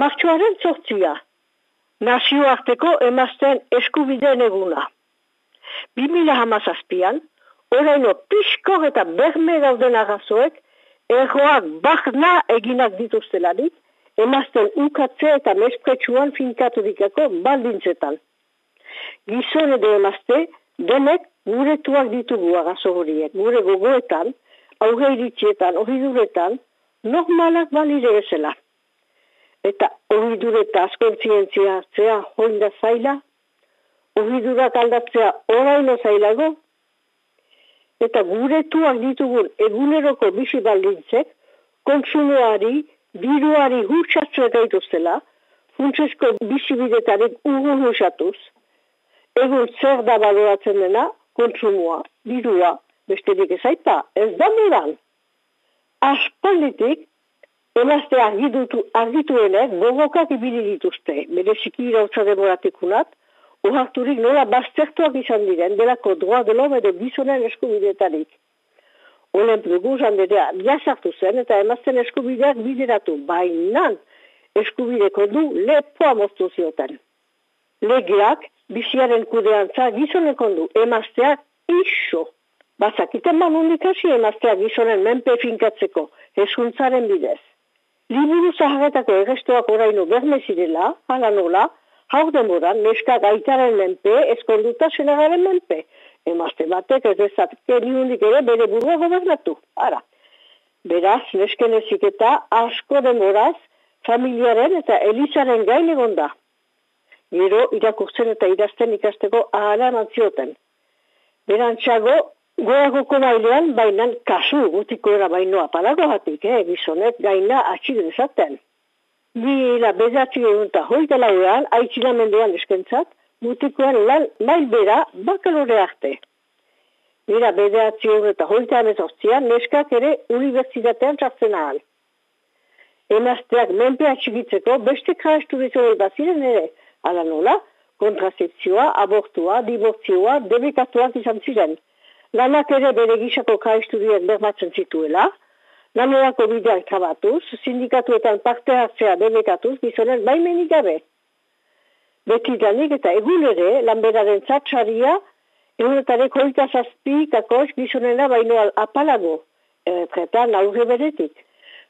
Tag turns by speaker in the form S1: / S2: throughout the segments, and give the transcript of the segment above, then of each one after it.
S1: Martxoaren sortzia, nazioarteko emazten eskubideen eguna. 2000 hamazazpian, oraino pixko eta berme dauden agazoek, erroak barna eginak dituztelarik, emazten ukatze eta mespretsuan finkatu dikako baldintzetan. Gizone edo emazte, denek guretuak ditugu agazo horiek, gure gogoetan, auge iritxietan, duretan, normalak balire ezela. Eta ohidureta askontzientzia zea hoinda zaila, ohidurak aldatzea oraino zailago, eta guretuak ditugun eguneroko bizi baldintzek, konsumoari, biruari hutsatzu eta ituztela, funtsesko bizi bidetarik ugun husatuz, egun zer da baloratzen dena, konsumoa, birua, besterik ezaipa, ez da moran. Aspalditik, emazte argitu, argituenek gogokak ibili dituzte, bereziki irautza demoratikunat, uharturik nola baztertuak izan diren, delako droa de l'homme edo gizonen eskubidetarik. Olen dugu zanderea, biazartu zen eta emazten eskubideak bideratu, bainan eskubideko du lepoa moztu zioten. Legeak, biziaren kudeantza gizoneko du, emazteak iso. Bazakiten manundik hasi emazteak gizonen menpe finkatzeko, eskuntzaren bidez. Liburu zaharretako egestoak oraino berme zirela, hala nola, hau demoran, neska gaitaren menpe, eskonduta senagaren menpe. Emazte batek ez ezat, keriundik ere bere burua gobernatu. Ara, beraz, nesken eta asko demoraz, familiaren eta elizaren gain egon da. Gero, irakurtzen eta idazten ikasteko ahala emantzioten. Berantxago, Goagoko bailean, baina kasu gutiko era bainoa palago batik, eh, gizonek gaina atxide dezaten. Bila bezatzi egun eta hoita lauean, aitzila mendean eskentzat, gutikoan lan mail bera bakalore arte. Bila bezatzi egun eta hoita amezortzian, neskak ere universitatean txartzen ahal. Emazteak menpe atxigitzeko beste kraestu ditu baziren ere, ala nola, kontrazepzioa, abortua, dibortzioa, debekatuak izan ziren lanak ere bere gisako kaistudien bermatzen zituela, lanorako bideak trabatuz, sindikatuetan parte hartzea debekatuz, gizonen baimenik gabe. Beti danik eta egun ere, lanberaren zatsaria, egunetarek hoita zazpi kakos gizonena baino apalago, erretretan aurre beretik.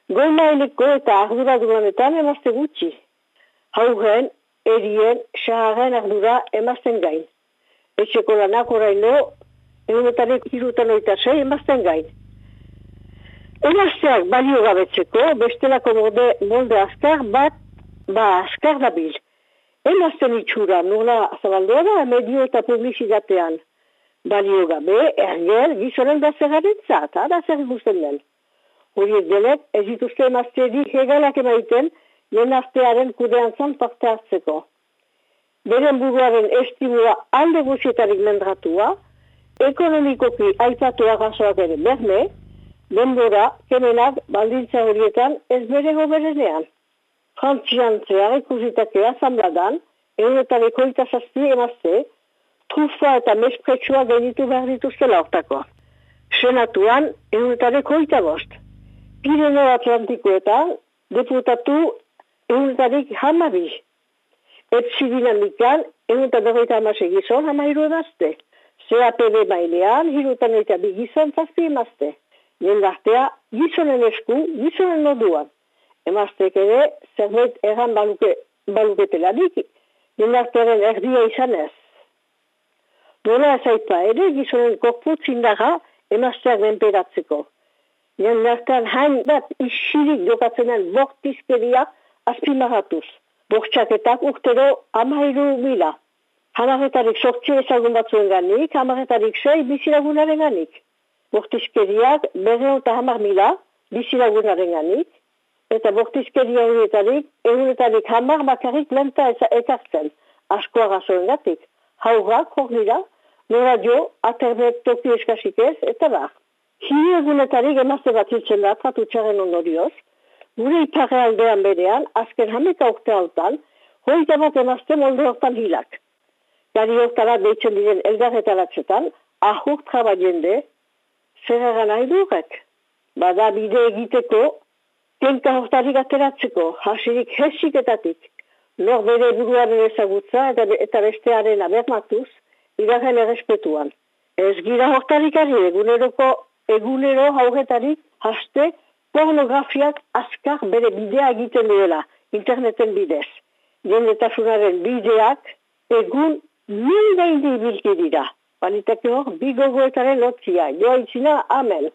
S1: Goma eleko eta ardura duanetan emazte gutxi. Haugen, erien, saharen ardura emazten gain. Etxeko lanak oraino egunetarik irutan oita sei, emazten gain. Emazteak balio gabetzeko, bestelako molde, molde azkar bat, ba azkar da bil. Emazten itxura, nola zabaldua da, medio eta publizitatean. Balio gabe, ergel, gizonen da zergaren zat, da zer ikusten den. Horiek denek, ez dituzte emazte di hegalak emaiten, lehen aztearen kudean zan parte hartzeko. Beren buruaren estimua alde guztietarik mendratua, ekonomikoki aipatu agazoak ere berme, denbora, kemenak, baldintza horietan ez bere goberenean. Frantzian zehar ikusitake azambladan, egunetareko itazazti emazte, trufa eta mespretsua genitu behar dituzte laurtakoa. Senatuan, egunetareko itabost. Pireno Atlantikoetan, deputatu egunetarik hamabi. Etsi dinamikan, egunetarik hamabi gizon hamairu edazte. CAPB mailean, hirutan eta bi gizon zazpi emazte. Nien dartea, gizonen esku, gizonen moduan. Emaztek ere, zerbait erran baluke, baluketela dik, nien dartearen erdia izan ez. Nola ezaipa ere, gizonen korpu txindaga emazteak benperatzeko. Nien dartean hain bat isirik jokatzenen bortizkeria azpimaratuz. Bortxaketak urtero amairu mila. Hamaretarik sortzi ezagun batzuen ganik, hamaretarik sei bizilagunaren ganik. Bortizkeriak berre eta hamar mila bizilagunaren ganik, eta bortizkeria horietarik, egunetarik hamar bakarrik lenta ekartzen, asko agazoen gatik. Haurrak, hor dira, nora jo, aternet toki eskasik ez, eta bar. Hiri egunetarik emazte bat hiltzen da, tratutxaren ondorioz, gure iparre aldean berean, azken hameka urte hautan, hoita bat emazte molde hortan hilak gari hortara deitzen diren elgarretaratzetan, ahur traba jende, zer egan nahi durek. Bada bide egiteko, kenka hortarik ateratzeko, hasirik hesiketatik, nor bere buruaren ezagutza eta, eta bestearen abermatuz, iragen errespetuan. Ez gira hortarik ari eguneroko egunero haugetarik haste pornografiak azkar bere bidea egiten duela, interneten bidez. Jendetasunaren bideak egun nire indi bilki dira. Balitake hor, bigogoetaren lotzia, joa itzina, amen.